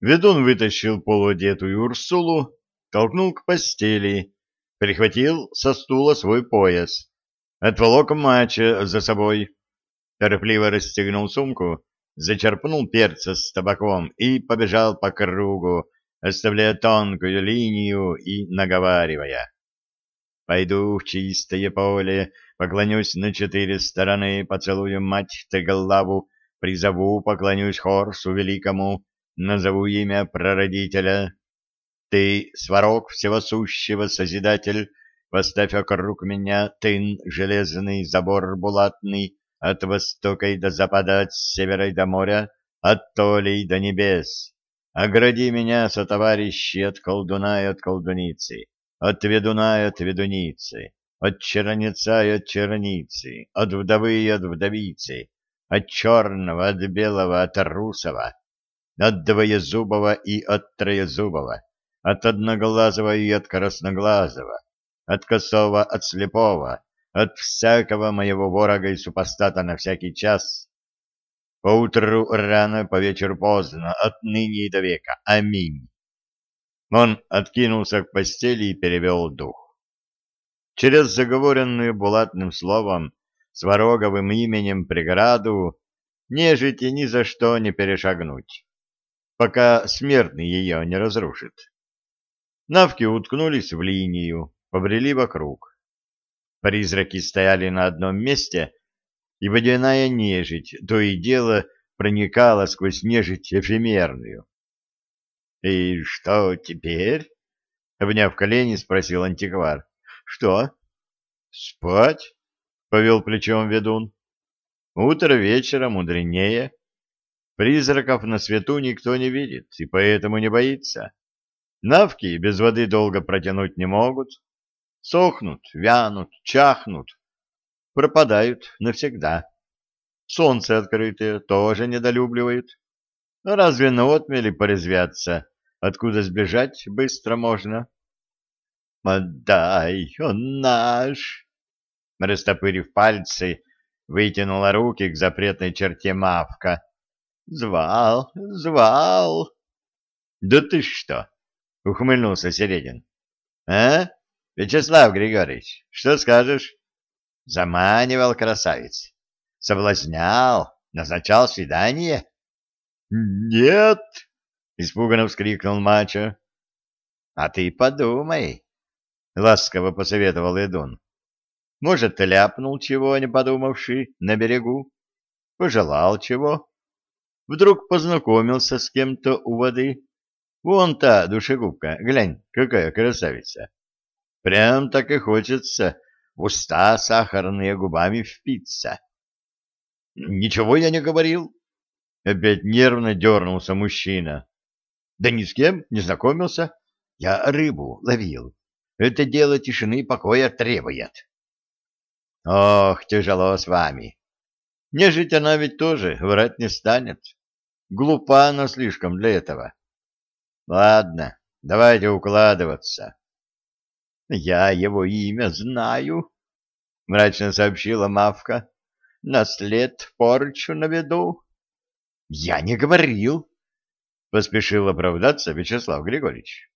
Ведун вытащил полуодетую Урсулу, толкнул к постели, прихватил со стула свой пояс, отволок мача за собой, торопливо расстегнул сумку, зачерпнул перца с табаком и побежал по кругу, оставляя тонкую линию и наговаривая. «Пойду в чистое поле, поклонюсь на четыре стороны, поцелую мать Теглаву, призову, поклонюсь Хорсу Великому, назову имя прародителя. Ты, сварог всего сущего Созидатель, поставь округ меня тын, железный забор булатный, от востока и до запада, от севера и до моря, от толей до небес. Огради меня, сотоварищи, от колдуна и от колдуницы, от ведуна и от ведуницы, от черница и от черницы, от вдовы и от вдовицы, от черного, от белого, от русого, от двоезубого и от троезубого, от одноглазого и от красноглазого, от косого, от слепого, от всякого моего ворога и супостата на всякий час. Поутру рано, по вечеру поздно, отныне и до века. Аминь. Он откинулся к постели и перевел дух. Через заговоренную булатным словом, свароговым именем преграду, нежити ни за что не перешагнуть пока смертный ее не разрушит. Навки уткнулись в линию, побрели вокруг. Призраки стояли на одном месте, и водяная нежить то и дело проникала сквозь нежить эфемерную. — И что теперь? — обняв колени, спросил антиквар. — Что? — Спать, — повел плечом ведун. — Утро вечера мудренее. Призраков на свету никто не видит и поэтому не боится. Навки без воды долго протянуть не могут. Сохнут, вянут, чахнут, пропадают навсегда. Солнце открытое тоже недолюбливают. Но разве на отмели порезвятся, откуда сбежать быстро можно? «Отдай, он наш!» Растопырив пальцы, вытянула руки к запретной черте Мавка, Звал, звал. Да ты что? Ухмыльнулся Середин. А? Вячеслав Григорьевич, что скажешь? Заманивал красавец. Соблазнял, назначал свидание? Нет, испуганно вскрикнул Мачо. А ты подумай, ласково посоветовал Эдун. Может, ты ляпнул чего, не подумавши, на берегу? Пожелал чего? Вдруг познакомился с кем-то у воды. Вон та душегубка, глянь, какая красавица. Прям так и хочется в уста сахарные губами впиться. Ничего я не говорил. Опять нервно дернулся мужчина. Да ни с кем не знакомился. Я рыбу ловил. Это дело тишины и покоя требует. Ох, тяжело с вами. Нежить она ведь тоже врать не станет. Глупа она слишком для этого. Ладно, давайте укладываться. Я его имя знаю, мрачно сообщила Мавка. Наслед порчу наведу. Я не говорил, поспешил оправдаться Вячеслав Григорьевич.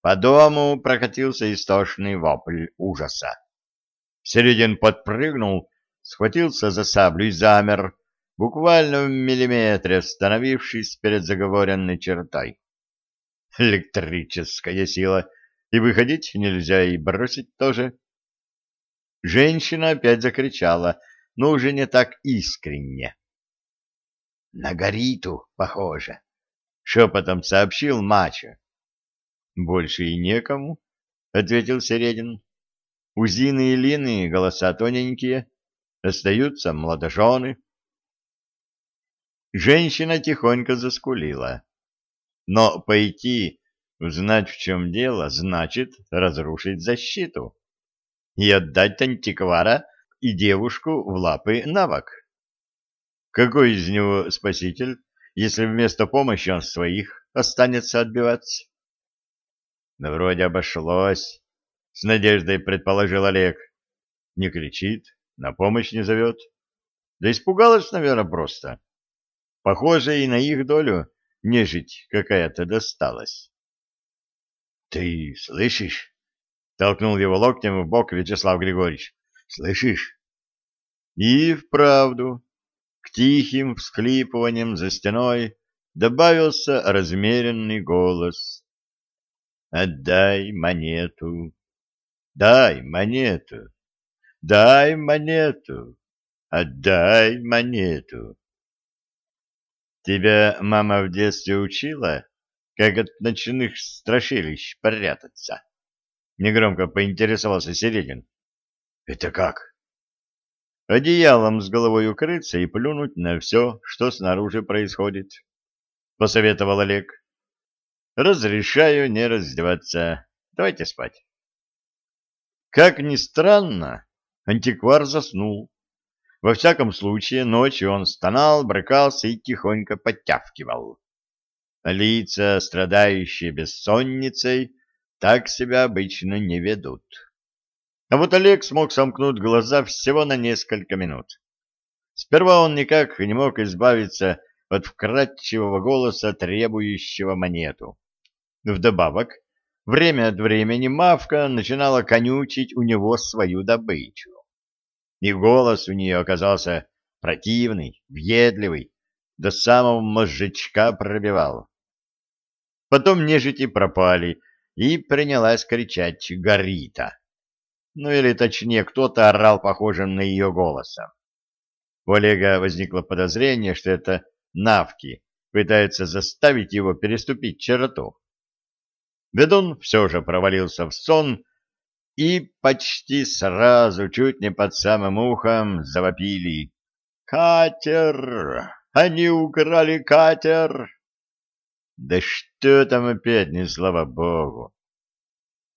По дому прокатился истошный вопль ужаса. Середин подпрыгнул, схватился за саблю и замер, буквально в миллиметре остановившись перед заговоренной чертой. Электрическая сила, и выходить нельзя, и бросить тоже. Женщина опять закричала, но уже не так искренне. — На Гориту, похоже, — шепотом сообщил Мачо. — Больше и некому, — ответил Середин. — У Зины и Лины голоса тоненькие, остаются молодожены. Женщина тихонько заскулила. Но пойти узнать, в чем дело, значит разрушить защиту и отдать антиквара и девушку в лапы навок. Какой из него спаситель, если вместо помощи он своих останется отбиваться? Да вроде обошлось, с надеждой предположил Олег. Не кричит, на помощь не зовет. Да испугалась, наверное, просто. Похоже, и на их долю нежить какая-то досталась. — Ты слышишь? — толкнул его локтем в бок Вячеслав Григорьевич. — Слышишь? И вправду, к тихим всхлипываниям за стеной добавился размеренный голос. «Отдай монету! Дай монету! Дай монету! Отдай монету!» Тебя мама в детстве учила, как от ночных страшилищ прятаться? Негромко поинтересовался Середин. Это как? Одеялом с головой укрыться и плюнуть на все, что снаружи происходит, посоветовал Олег. Разрешаю не раздеваться. Давайте спать. Как ни странно, антиквар заснул. Во всяком случае, ночью он стонал, брыкался и тихонько подтявкивал. Лица, страдающие бессонницей, так себя обычно не ведут. А вот Олег смог сомкнуть глаза всего на несколько минут. Сперва он никак не мог избавиться от вкрадчивого голоса, требующего монету. Вдобавок, время от времени Мавка начинала конючить у него свою добычу и голос у нее оказался противный, въедливый, до самого мозжечка пробивал. Потом нежити пропали, и принялась кричать «Горита!». Ну или точнее, кто-то орал похожим на ее голосом. У Олега возникло подозрение, что это навки пытаются заставить его переступить черту. Ведун все же провалился в сон, и почти сразу, чуть не под самым ухом, завопили. «Катер! Они украли катер!» «Да что там опять, не слава богу!»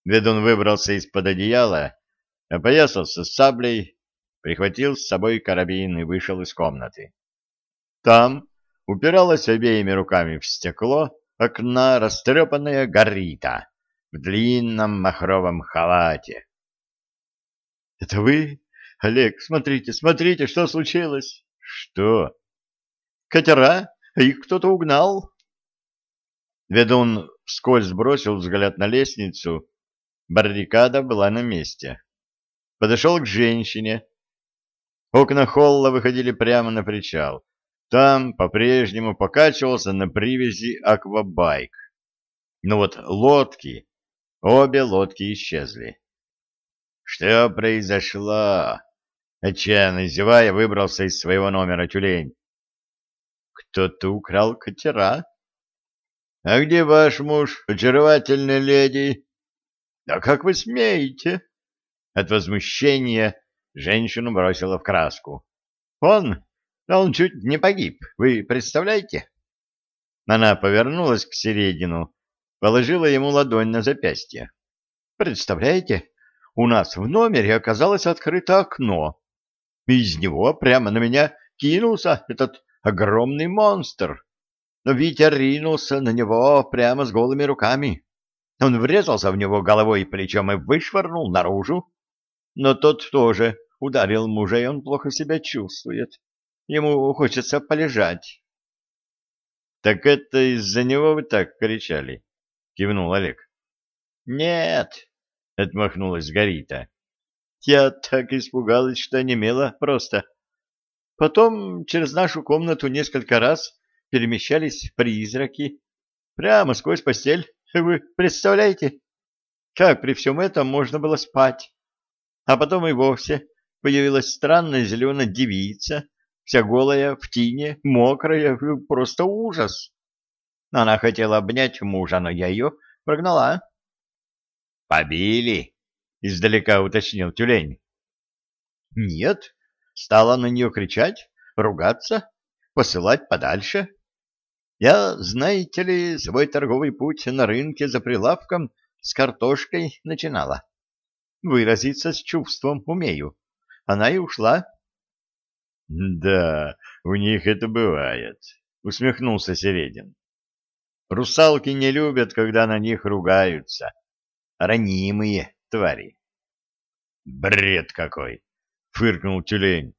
Ведун выбрался из-под одеяла, опоясался саблей, прихватил с собой карабин и вышел из комнаты. Там упиралась обеими руками в стекло окна растрепанная горита в длинном махровом халате. — Это вы? Олег, смотрите, смотрите, что случилось? — Что? — Катера, их кто-то угнал. Ведун вскользь бросил взгляд на лестницу. Баррикада была на месте. Подошел к женщине. Окна холла выходили прямо на причал. Там по-прежнему покачивался на привязи аквабайк. Но вот лодки Обе лодки исчезли. «Что произошло?» Отчаянно зевая, выбрался из своего номера тюлень. «Кто-то украл катера?» «А где ваш муж, очаровательная леди?» «Да как вы смеете?» От возмущения женщину бросила в краску. «Он, он чуть не погиб, вы представляете?» Она повернулась к середину положила ему ладонь на запястье. «Представляете, у нас в номере оказалось открыто окно. Из него прямо на меня кинулся этот огромный монстр. Но Витя ринулся на него прямо с голыми руками. Он врезался в него головой и плечом и вышвырнул наружу. Но тот тоже ударил мужа, и он плохо себя чувствует. Ему хочется полежать. — Так это из-за него вы так кричали? — кивнул Олег. «Нет», — отмахнулась Горита. «Я так испугалась, что немела просто. Потом через нашу комнату несколько раз перемещались призраки. Прямо сквозь постель. Вы представляете, как при всем этом можно было спать? А потом и вовсе появилась странная зеленая девица, вся голая, в тине, мокрая, просто ужас. Она хотела обнять мужа, но я ее прогнала. — Побили? — издалека уточнил тюлень. — Нет. Стала на нее кричать, ругаться, посылать подальше. Я, знаете ли, свой торговый путь на рынке за прилавком с картошкой начинала. Выразиться с чувством умею. Она и ушла. — Да, у них это бывает, — усмехнулся Середин. Русалки не любят, когда на них ругаются. Ранимые твари. Бред какой! Фыркнул тюлень.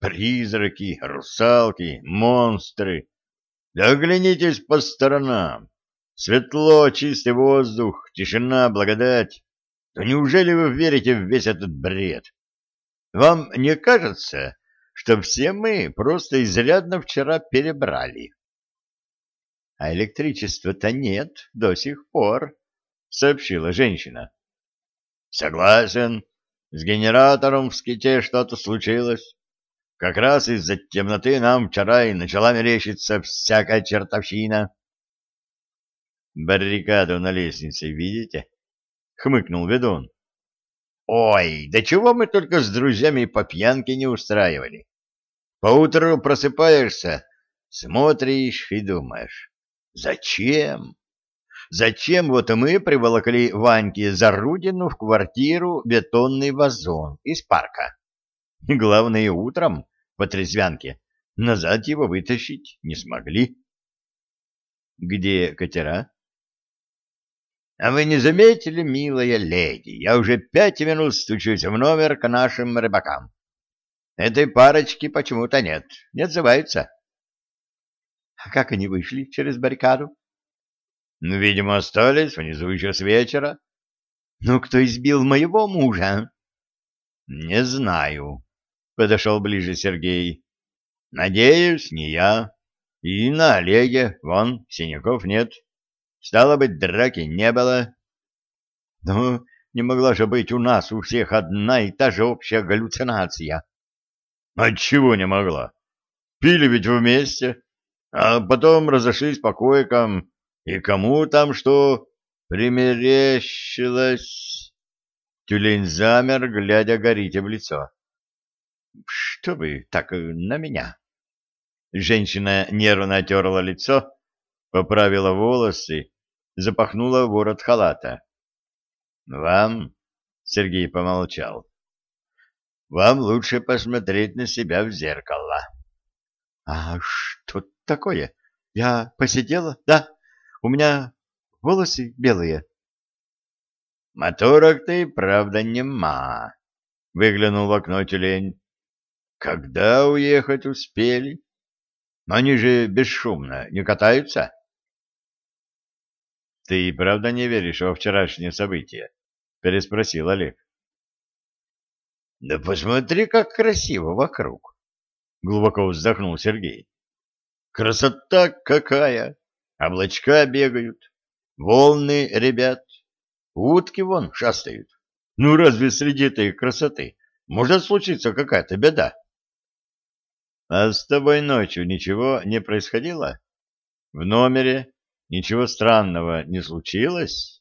Призраки, русалки, монстры. Да оглянитесь по сторонам. Светло, чистый воздух, тишина, благодать. Да неужели вы верите в весь этот бред? Вам не кажется, что все мы просто изрядно вчера перебрали? А электричества-то нет до сих пор, сообщила женщина. Согласен, с генератором в ските что-то случилось. Как раз из-за темноты нам вчера и начала мерещиться всякая чертовщина. Баррикаду на лестнице видите? Хмыкнул ведун. Ой, да чего мы только с друзьями по пьянке не устраивали. Поутру просыпаешься, смотришь и думаешь, зачем? Зачем вот мы приволокли Ваньке Зарудину в квартиру бетонный вазон из парка? Главное, утром по трезвянке назад его вытащить не смогли. Где катера? А вы не заметили, милая леди, я уже пять минут стучусь в номер к нашим рыбакам. Этой парочки почему-то нет, не отзываются. А как они вышли через баррикаду? Ну, видимо, остались внизу еще с вечера. Ну, кто избил моего мужа? Не знаю, подошел ближе Сергей. Надеюсь, не я. И на Олеге, вон, синяков нет. Стало быть, драки не было. Ну, не могла же быть у нас у всех одна и та же общая галлюцинация. Отчего не могла? Пили ведь вместе, а потом разошлись по койкам, и кому там что примерещилось? Тюлень замер, глядя горите в лицо. Что вы так на меня? Женщина нервно отерла лицо, поправила волосы, запахнула ворот халата. Вам, Сергей помолчал, вам лучше посмотреть на себя в зеркало. А что такое? Я посидела? Да, у меня волосы белые. Моторок ты, правда, нема, выглянул в окно тюлень. Когда уехать успели? Они же бесшумно не катаются. Ты правда не веришь во вчерашнее событие? Переспросил Олег. Да посмотри, как красиво вокруг. Глубоко вздохнул Сергей. Красота какая! Облачка бегают, волны ребят, утки вон шастают. Ну разве среди этой красоты может случиться какая-то беда? А с тобой ночью ничего не происходило? В номере ничего странного не случилось?